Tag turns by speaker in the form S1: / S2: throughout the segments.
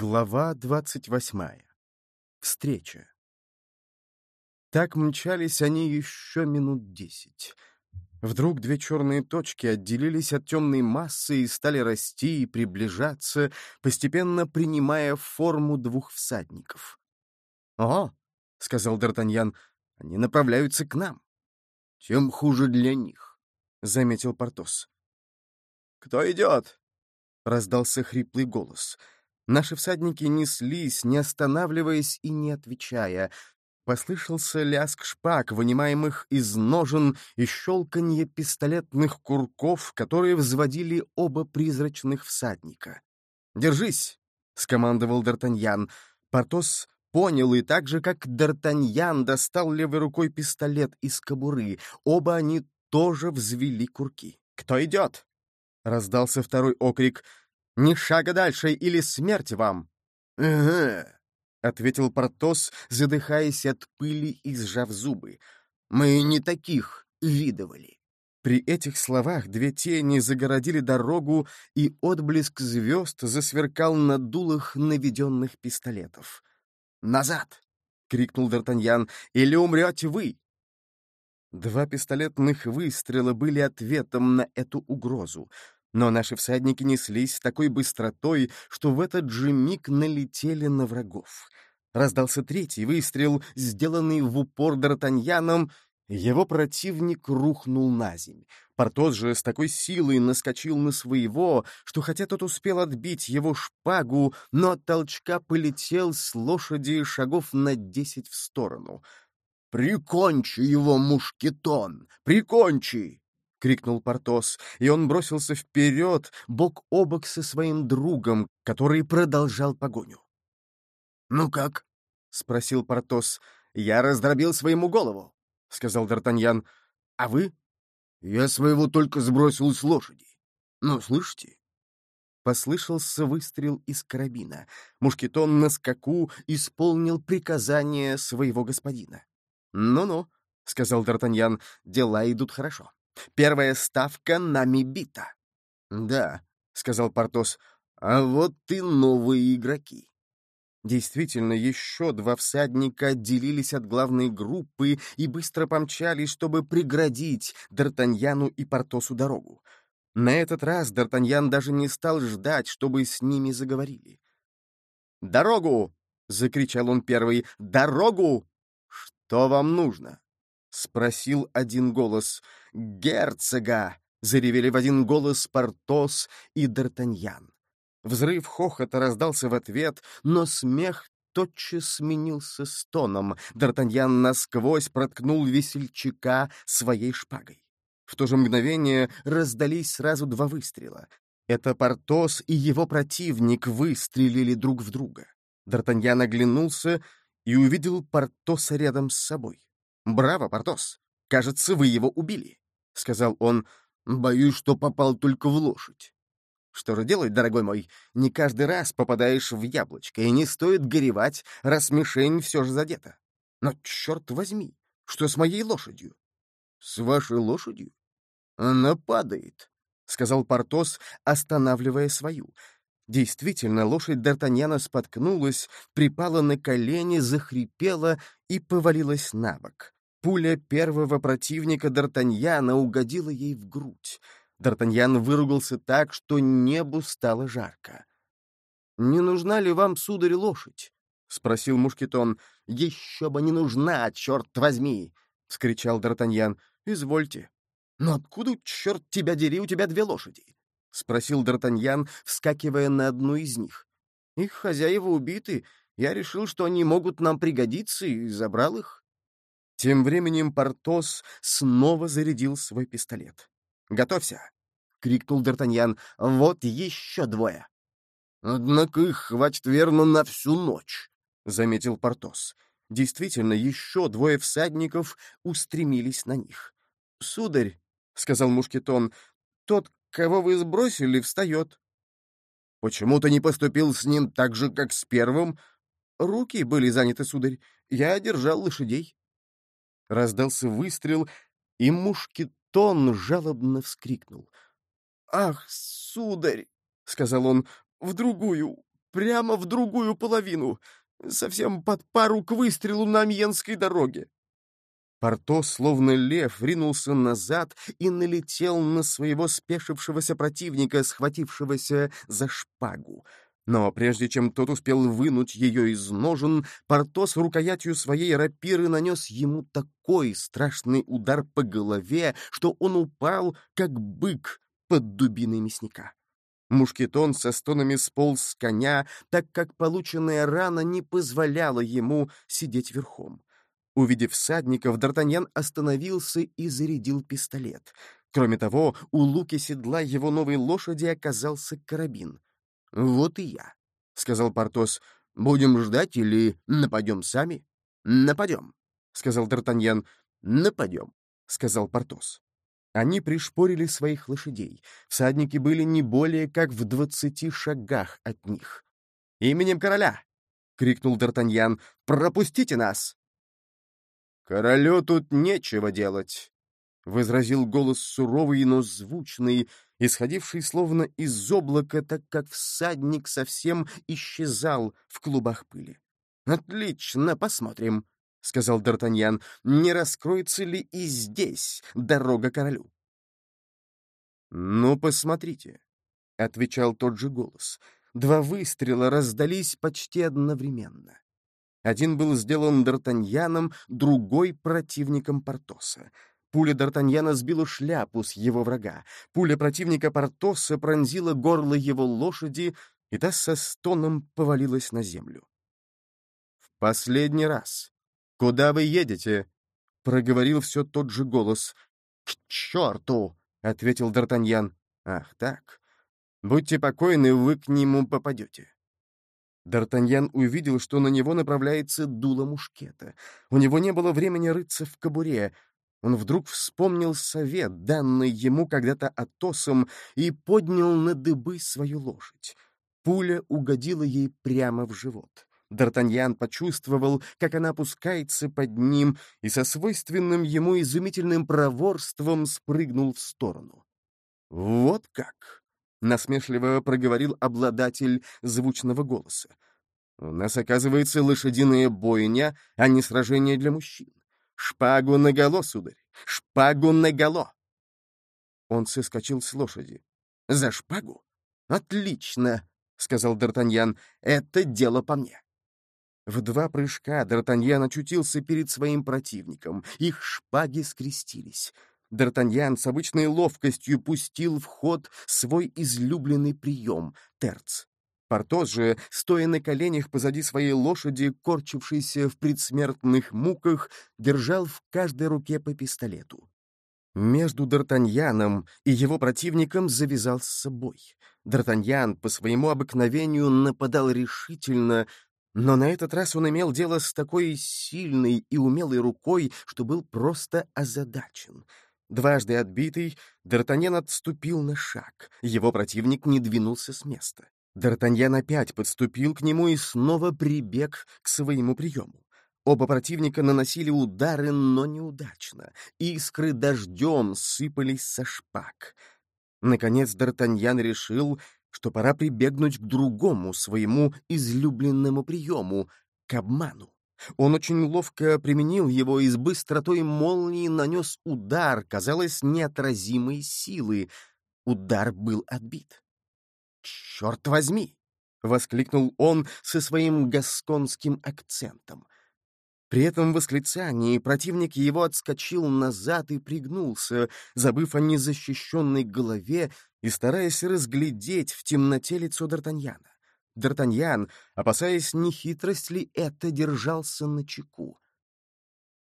S1: Глава двадцать восьмая. Встреча. Так мчались они еще минут десять. Вдруг две черные точки отделились от темной массы и стали расти и приближаться, постепенно принимая форму двух всадников. «О!» — сказал Д'Артаньян. «Они направляются к нам». «Тем хуже для них», — заметил Портос.
S2: «Кто идет?»
S1: — раздался хриплый голос — Наши всадники неслись, не останавливаясь и не отвечая. Послышался лязг шпаг, вынимаемых из ножен, и щелканье пистолетных курков, которые взводили оба призрачных всадника. «Держись!» — скомандовал Д'Артаньян. Портос понял, и так же, как Д'Артаньян достал левой рукой пистолет из кобуры, оба они тоже взвели курки. «Кто идет?» — раздался второй окрик — ни шага дальше, или смерть вам!»
S2: «Ага», —
S1: ответил Портос, задыхаясь от пыли и сжав зубы.
S2: «Мы не таких видывали».
S1: При этих словах две тени загородили дорогу, и отблеск звезд засверкал на дулах наведенных пистолетов.
S2: «Назад!»
S1: — крикнул Д'Артаньян. «Или умрете вы!» Два пистолетных выстрела были ответом на эту угрозу. Но наши всадники неслись с такой быстротой, что в этот же миг налетели на врагов. Раздался третий выстрел, сделанный в упор Д'Артаньяном, его противник рухнул на земь. Портос же с такой силой наскочил на своего, что хотя тот успел отбить его шпагу, но от толчка полетел с лошади шагов на десять в сторону.
S2: «Прикончи его, мушкетон! Прикончи!»
S1: — крикнул Портос, и он бросился вперед, бок о бок со своим другом, который продолжал погоню.
S2: «Ну как?»
S1: — спросил Портос. «Я раздробил своему голову», — сказал Д'Артаньян. «А вы?»
S2: «Я своего только сбросил с лошади. Ну, слышите?»
S1: Послышался выстрел из карабина. Мушкетон на скаку исполнил приказание своего господина. «Ну-ну», — сказал Д'Артаньян, — «дела идут хорошо». Первая ставка нами бита.
S2: — Да, — сказал Портос, — а вот и новые игроки.
S1: Действительно, еще два всадника отделились от главной группы и быстро помчались, чтобы преградить Д'Артаньяну и Портосу дорогу. На этот раз Д'Артаньян даже не стал ждать, чтобы с ними заговорили. «Дорогу!» — закричал он первый. «Дорогу! Что вам нужно?» — спросил один голос. «Герцога!» — заревели в один голос Портос и Д'Артаньян. Взрыв хохота раздался в ответ, но смех тотчас сменился стоном. Д'Артаньян насквозь проткнул весельчака своей шпагой. В то же мгновение раздались сразу два выстрела. Это Портос и его противник выстрелили друг в друга. Д'Артаньян оглянулся и увидел Портоса рядом с собой. «Браво, Портос! Кажется, вы его убили», — сказал он.
S2: «Боюсь, что попал только в лошадь».
S1: «Что же делать, дорогой мой? Не каждый раз попадаешь в яблочко, и не стоит горевать, раз мишень все же задета. Но, черт возьми, что с моей лошадью?»
S2: «С вашей лошадью? Она падает», —
S1: сказал Портос, останавливая свою. Действительно, лошадь Д'Артаньяна споткнулась, припала на колени, захрипела и повалилась на бок. Пуля первого противника Д'Артаньяна угодила ей в грудь. Д'Артаньян выругался так, что небу стало жарко. «Не нужна ли вам, сударь, лошадь?» — спросил Мушкетон. «Еще бы не нужна, черт возьми!» — вскричал Д'Артаньян. «Извольте». «Но откуда, черт тебя дери, у тебя две лошади?» — спросил Д'Артаньян, вскакивая на одну из них. «Их хозяева убиты. Я решил, что они могут нам пригодиться, и забрал их». Тем временем Портос снова зарядил свой пистолет. «Готовься!» — крикнул Д'Артаньян. «Вот еще двое!»
S2: «Однако их хватит верно на всю ночь», — заметил Портос.
S1: Действительно, еще двое всадников устремились на них. «Сударь», — сказал Мушкетон, — «тот, кого вы сбросили, встает».
S2: «Почему ты не поступил с ним так же, как с первым?»
S1: «Руки были заняты, сударь. Я держал лошадей». Раздался выстрел, и мушкетон жалобно вскрикнул. «Ах, сударь!» — сказал он. «В другую! прямо в другую половину, совсем под пару к выстрелу на Амьенской дороге. Порто, словно лев, ринулся назад и налетел на своего спешившегося противника, схватившегося за шпагу. Но прежде чем тот успел вынуть ее из ножен, Портос рукоятью своей рапиры нанес ему такой страшный удар по голове, что он упал, как бык под дубиной мясника. Мушкетон со стонами сполз с коня, так как полученная рана не позволяла ему сидеть верхом. Увидев всадников, Д'Артаньян остановился и зарядил пистолет. Кроме того, у луки седла его новой лошади оказался карабин. «Вот и я», — сказал Портос. «Будем ждать или нападем сами?» «Нападем», — сказал Д'Артаньян. «Нападем», — сказал Портос. Они пришпорили своих лошадей. Всадники были не более как в двадцати шагах от них. «Именем короля!» — крикнул Д'Артаньян. «Пропустите нас!» «Королю тут нечего делать», — возразил голос суровый, но звучный, исходивший словно из облака, так как всадник совсем исчезал в клубах пыли. «Отлично, посмотрим», — сказал Д'Артаньян, — «не раскроется ли и здесь дорога королю?» «Ну, посмотрите», — отвечал тот же голос. Два выстрела раздались почти одновременно. Один был сделан Д'Артаньяном, другой — противником Портоса. Пуля Д'Артаньяна сбила шляпу с его врага. Пуля противника Портоса пронзила горло его лошади, и та со стоном повалилась на землю. «В последний раз. Куда вы едете?» — проговорил все тот же голос. «К черту!» — ответил Д'Артаньян. «Ах так. Будьте покойны, вы к нему попадете». Д'Артаньян увидел, что на него направляется дуло мушкета. У него не было времени рыться в кобуре. Он вдруг вспомнил совет, данный ему когда-то Атосом, и поднял на дыбы свою лошадь. Пуля угодила ей прямо в живот. Д'Артаньян почувствовал, как она опускается под ним, и со свойственным ему изумительным проворством спрыгнул в сторону. «Вот как!» — насмешливо проговорил обладатель звучного голоса. «У нас, оказывается, лошадиная бойня, а не сражение для мужчин. Шпагу наголо, сударь! Шпагу наголо!» Он соскочил с лошади. «За шпагу? Отлично!» — сказал Д'Артаньян. «Это дело по мне». В два прыжка Д'Артаньян очутился перед своим противником. Их шпаги скрестились. Д'Артаньян с обычной ловкостью пустил в ход свой излюбленный прием — терц. Портос же, стоя на коленях позади своей лошади, корчившейся в предсмертных муках, держал в каждой руке по пистолету. Между Д'Артаньяном и его противником завязался бой. Д'Артаньян по своему обыкновению нападал решительно, но на этот раз он имел дело с такой сильной и умелой рукой, что был просто озадачен — Дважды отбитый, Д'Артаньян отступил на шаг. Его противник не двинулся с места. Д'Артаньян опять подступил к нему и снова прибег к своему приему. Оба противника наносили удары, но неудачно. Искры дождем сыпались со шпаг. Наконец Д'Артаньян решил, что пора прибегнуть к другому своему излюбленному приему — к обману. Он очень ловко применил его и с быстротой молнии нанес удар, казалось, неотразимой силы. Удар был отбит. «Черт возьми!» — воскликнул он со своим гасконским акцентом. При этом восклицании противник его отскочил назад и пригнулся, забыв о незащищенной голове и стараясь разглядеть в темноте лицо Д'Артаньяна. Д'Артаньян, опасаясь, не хитрость ли это, держался на чеку.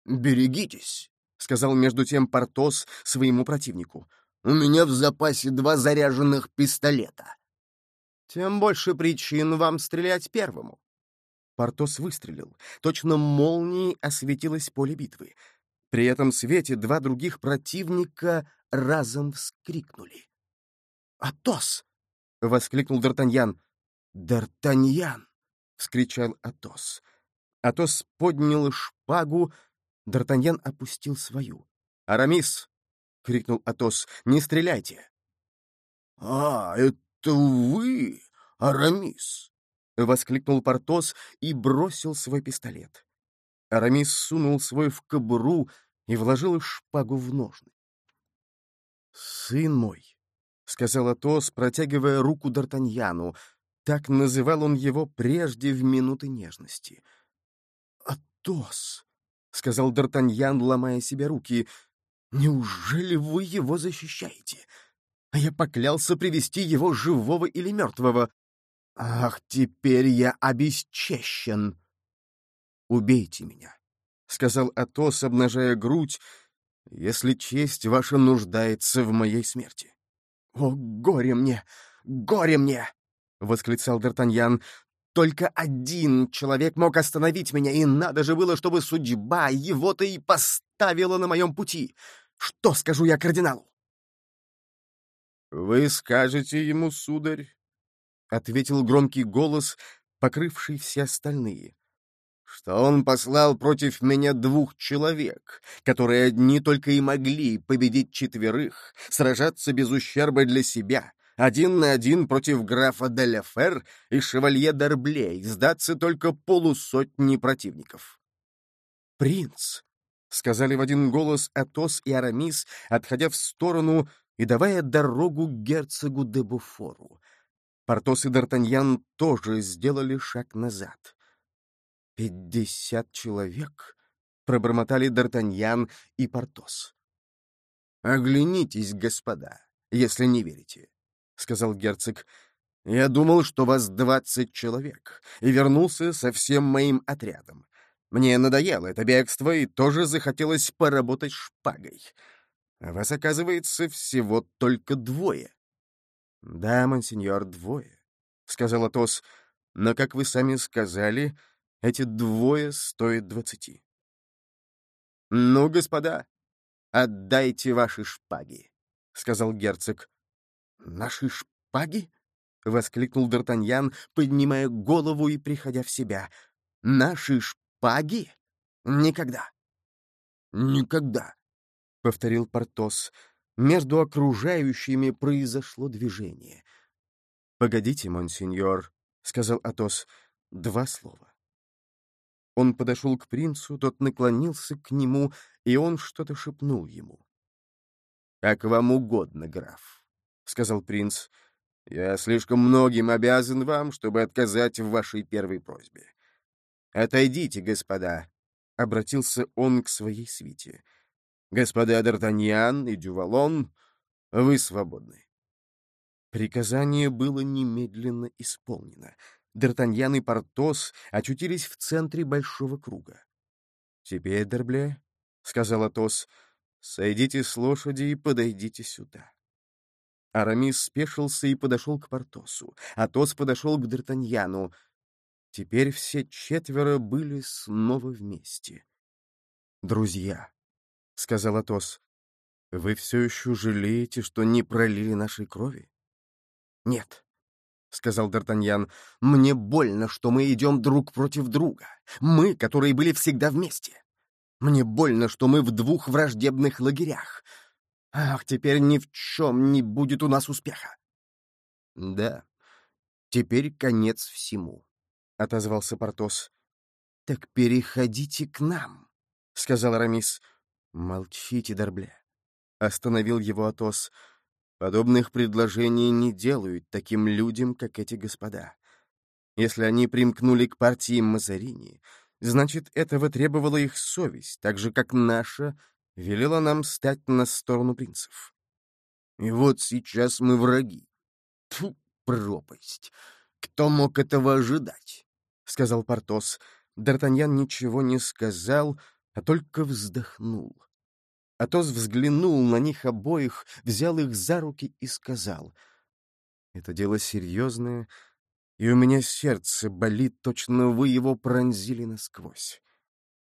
S1: «Берегитесь», — сказал между тем Портос своему противнику. «У меня в запасе два заряженных пистолета». «Тем больше причин вам стрелять первому». Портос выстрелил. Точно молнией осветилось поле битвы. При этом свете два других противника разом вскрикнули. «Атос!» — воскликнул Д'Артаньян. «Д'Артаньян!» — вскричал Атос. Атос поднял шпагу, Д'Артаньян опустил свою. «Арамис!» — крикнул Атос. «Не стреляйте!» «А, это вы, Арамис!» — воскликнул Портос и бросил свой пистолет. Арамис сунул свой в кобуру и вложил шпагу в ножны. «Сын мой», — сказал Атос, протягивая руку Д'Артаньяну, так называл он его прежде в минуты нежности. «Атос», — сказал Д'Артаньян, ломая себе руки, — «неужели вы его защищаете? А я поклялся привести его живого или мертвого. Ах, теперь я обесчещен!» «Убейте меня», — сказал Атос, обнажая грудь, «если честь ваша нуждается в моей смерти». «О, горе мне! Горе мне!» — восклицал Д'Артаньян. «Только один человек мог остановить меня, и надо же было, чтобы судьба его-то и поставила на моем пути. Что скажу я кардиналу?»
S2: «Вы скажете ему, сударь?» — ответил громкий голос, покрывший все остальные что он послал против меня двух человек, которые одни только и могли победить четверых, сражаться без ущерба для себя, один на один против графа Деляфер и шевалье Д'Арблей, сдаться только полусотни противников.
S1: «Принц!» — сказали в один голос Атос и Арамис, отходя в сторону и давая дорогу герцогу де Буфору. Портос и Д'Артаньян тоже сделали шаг назад. «Пятьдесят человек?» — пробормотали Д'Артаньян и Портос.
S2: «Оглянитесь, господа, если не верите», — сказал герцог. «Я думал, что вас двадцать человек, и вернулся со всем моим отрядом. Мне надоело это бегство, и тоже захотелось поработать шпагой. А вас, оказывается, всего только двое».
S1: «Да, монсеньор, двое», — сказал Атос. «Но, как вы сами сказали, эти двое стоят двадцати.
S2: «Ну, господа, отдайте ваши шпаги», — сказал герцог.
S1: «Наши шпаги?» — воскликнул Д'Артаньян, поднимая голову и приходя в себя. «Наши шпаги? Никогда!»
S2: «Никогда!» — повторил Портос. Между окружающими произошло движение.
S1: «Погодите, монсеньор», — сказал Атос, — «два слова. Он подошел к принцу, тот наклонился к нему, и он что-то шепнул ему.
S2: — Как вам угодно, граф, — сказал принц. — Я слишком многим обязан вам, чтобы отказать в вашей первой просьбе. — Отойдите, господа, — обратился он к своей свите. — Господа Д'Артаньян и Дювалон, вы свободны.
S1: Приказание было немедленно исполнено — Д'Артаньян и Портос очутились в центре большого круга. «Теперь, Дербле, — сказал Атос, — сойдите с лошади и подойдите сюда». Арамис спешился и подошел к Портосу. Атос подошел к Д'Артаньяну. Теперь все четверо были снова вместе. «Друзья», — сказал Атос, — «вы все еще жалеете, что не пролили нашей крови?» «Нет», — сказал Д'Артаньян, — «мне больно, что мы идем друг против друга. Мы, которые были всегда вместе. Мне больно, что мы в двух враждебных лагерях. Ах, теперь ни в чем не будет у нас успеха». «Да, теперь конец всему», — отозвался Портос. «Так переходите к нам», — сказал Арамис. «Молчите, Дорбле», — остановил его Атос. Подобных предложений не делают таким людям, как эти господа. Если они примкнули к партии Мазарини, значит, этого требовала их совесть, так же, как наша велела нам стать на сторону принцев. И вот сейчас мы враги. Тьфу, пропасть! Кто мог этого ожидать? — сказал Портос. Д'Артаньян ничего не сказал, а только вздохнул. Атос взглянул на них обоих, взял их за руки и сказал, «Это дело серьезное, и у меня сердце болит, точно вы его пронзили насквозь.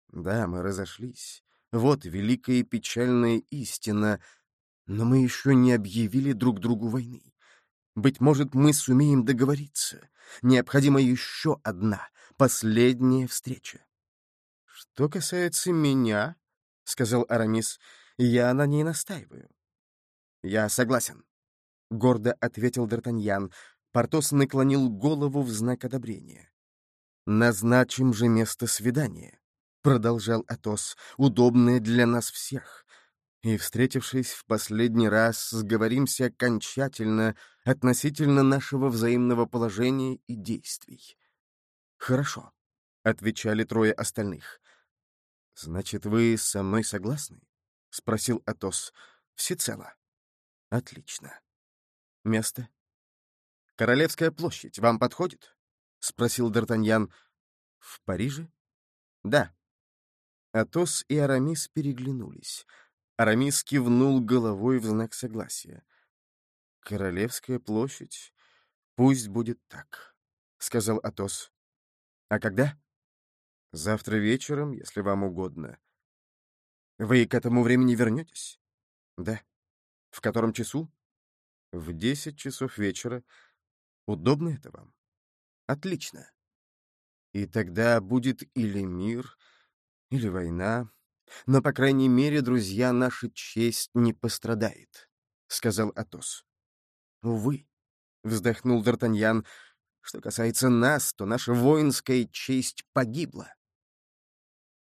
S1: Да, мы разошлись. Вот великая и печальная истина, но мы еще не объявили друг другу войны. Быть может, мы сумеем договориться. Необходима еще одна, последняя встреча. Что касается меня, — сказал Арамис, — я на ней настаиваю. — Я согласен, — гордо ответил Д'Артаньян. Портос наклонил голову в знак одобрения. «Назначим же место свидания», — продолжал Атос, — «удобное для нас всех. И, встретившись в последний раз, сговоримся окончательно относительно нашего взаимного положения и действий». «Хорошо», — отвечали трое остальных. «Значит, вы со мной согласны?» — спросил Атос. «Всецело». «Отлично. Место?» «Королевская площадь вам подходит?» — спросил Д'Артаньян. «В Париже?» «Да». Атос и Арамис переглянулись. Арамис кивнул головой в знак согласия. «Королевская площадь? Пусть будет так», — сказал Атос. «А когда?» «Завтра вечером, если вам угодно». «Вы к этому времени вернетесь?» «Да». «В котором часу?» «В десять часов вечера. Удобно это вам?» «Отлично. И тогда будет или мир, или война. Но, по крайней мере, друзья, наша честь не пострадает», — сказал Атос. «Увы», — вздохнул Д'Артаньян, — «что касается нас, то наша воинская честь погибла».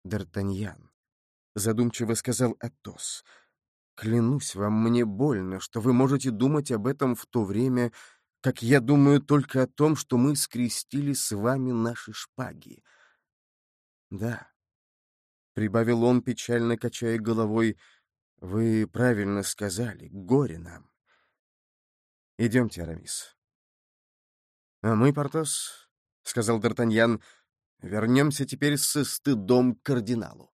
S1: «Д'Артаньян», — задумчиво сказал Атос, — «клянусь вам, мне больно, что вы можете думать об этом в то время, как я думаю только о том, что мы скрестили с вами наши шпаги. Да, — прибавил он, печально качая головой, — вы правильно сказали, горе нам. Идемте, Арамис. А мы, Портос, — сказал Д'Артаньян, — вернемся теперь со стыдом к кардиналу.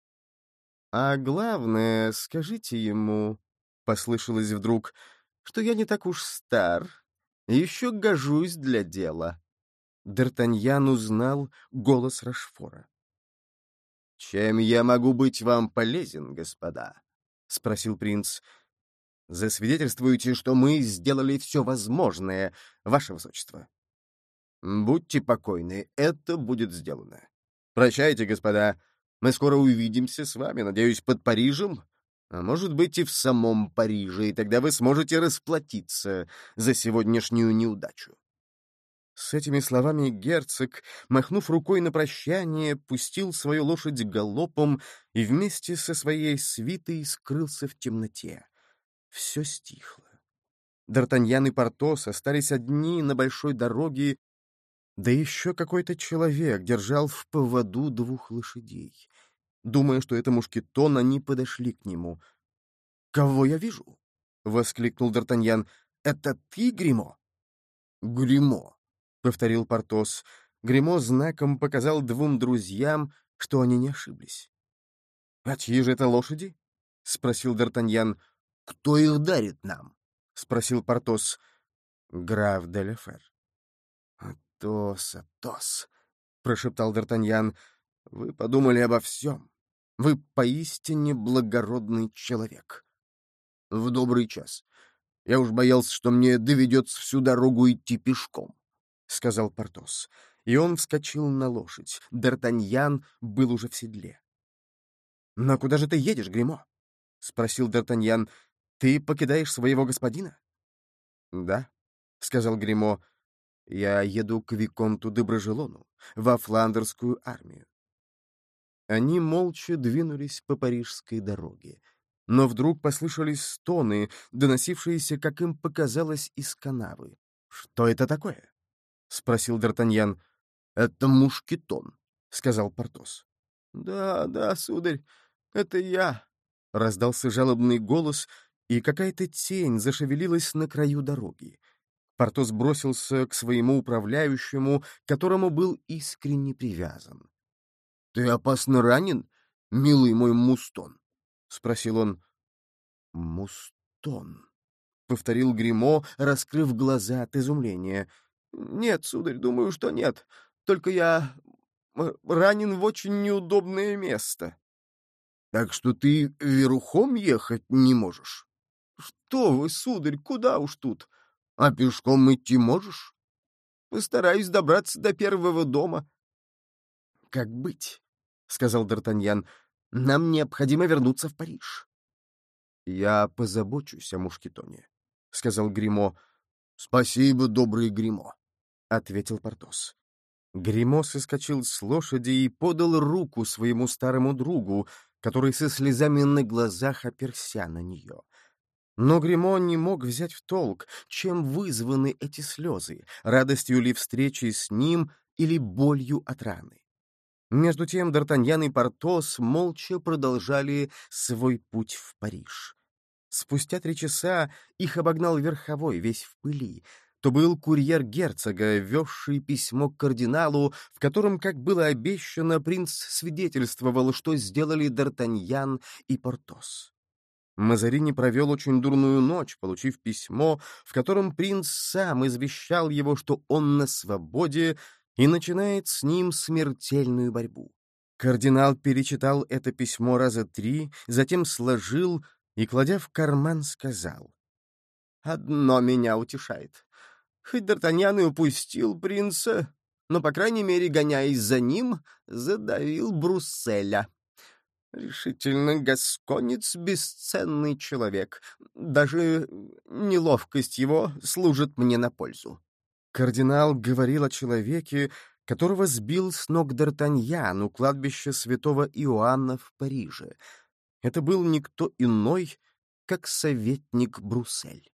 S1: А главное, скажите ему, — послышалось вдруг, — что я не так уж стар, еще гожусь для дела. Д'Артаньян узнал голос Рашфора. «Чем я могу быть вам полезен, господа?» — спросил принц. «Засвидетельствуйте, что мы сделали все возможное, ваше высочество». «Будьте покойны, это будет сделано. Прощайте, господа. Мы скоро увидимся с вами, надеюсь, под Парижем, а может быть и в самом Париже, и тогда вы сможете расплатиться за сегодняшнюю неудачу. С этими словами герцог, махнув рукой на прощание, пустил свою лошадь галопом и вместе со своей свитой скрылся в темноте. Все стихло. Д'Артаньян и Портос остались одни на большой дороге, да еще какой-то человек держал в поводу двух лошадей. Думая, что это мушкетон, они подошли к нему. «Кого я вижу?» — воскликнул Д'Артаньян. «Это ты, Гримо?» «Гримо», — повторил Портос. Гримо знаком показал двум друзьям, что они не ошиблись. «А чьи же это лошади?» — спросил Д'Артаньян. «Кто их дарит нам?» — спросил Портос. «Граф де «Атос, Атос», — прошептал Д'Артаньян. Вы подумали обо всем. Вы поистине благородный человек. В добрый час. Я уж боялся, что мне доведется всю дорогу идти пешком, — сказал Портос. И он вскочил на лошадь. Д'Артаньян был уже в седле. — Но куда же ты едешь, Гримо? — спросил Д'Артаньян. — Ты покидаешь своего господина? — Да, — сказал Гримо. — Я еду к Виконту де Брожелону, во фландерскую армию. Они молча двинулись по парижской дороге. Но вдруг послышались стоны, доносившиеся, как им показалось, из канавы. «Что это такое?» — спросил Д'Артаньян. «Это мушкетон», — сказал Портос. «Да, да, сударь, это я», — раздался жалобный голос, и какая-то тень зашевелилась на краю дороги. Портос бросился к своему управляющему, которому был искренне привязан. «Ты опасно ранен, милый мой Мустон?» — спросил он. «Мустон», — повторил Гримо, раскрыв глаза от изумления. «Нет, сударь, думаю, что нет. Только я ранен в очень неудобное место». «Так что ты верхом ехать не можешь?» «Что вы, сударь, куда уж тут? А пешком идти можешь?» «Постараюсь добраться до первого дома, как быть?» — сказал Д'Артаньян. «Нам необходимо вернуться в Париж». «Я позабочусь о Мушкетоне», — сказал Гримо. «Спасибо, добрый Гримо», — ответил Портос. Гримо соскочил с лошади и подал руку своему старому другу, который со слезами на глазах оперся на нее. Но Гримо не мог взять в толк, чем вызваны эти слезы, радостью ли встречи с ним или болью от раны. Между тем Д'Артаньян и Портос молча продолжали свой путь в Париж. Спустя три часа их обогнал верховой, весь в пыли. То был курьер герцога, везший письмо к кардиналу, в котором, как было обещано, принц свидетельствовал, что сделали Д'Артаньян и Портос. Мазарини провел очень дурную ночь, получив письмо, в котором принц сам извещал его, что он на свободе и начинает с ним смертельную борьбу. Кардинал перечитал это письмо раза три, затем сложил и, кладя в карман, сказал. «Одно меня утешает. Хоть Д'Артаньян и упустил принца, но, по крайней мере, гоняясь за ним, задавил Брусселя». Решительно, гасконец — бесценный человек. Даже неловкость его служит мне на пользу. Кардинал говорил о человеке, которого сбил с ног Д'Артаньян у кладбища святого Иоанна в Париже. Это был никто иной, как советник Бруссель.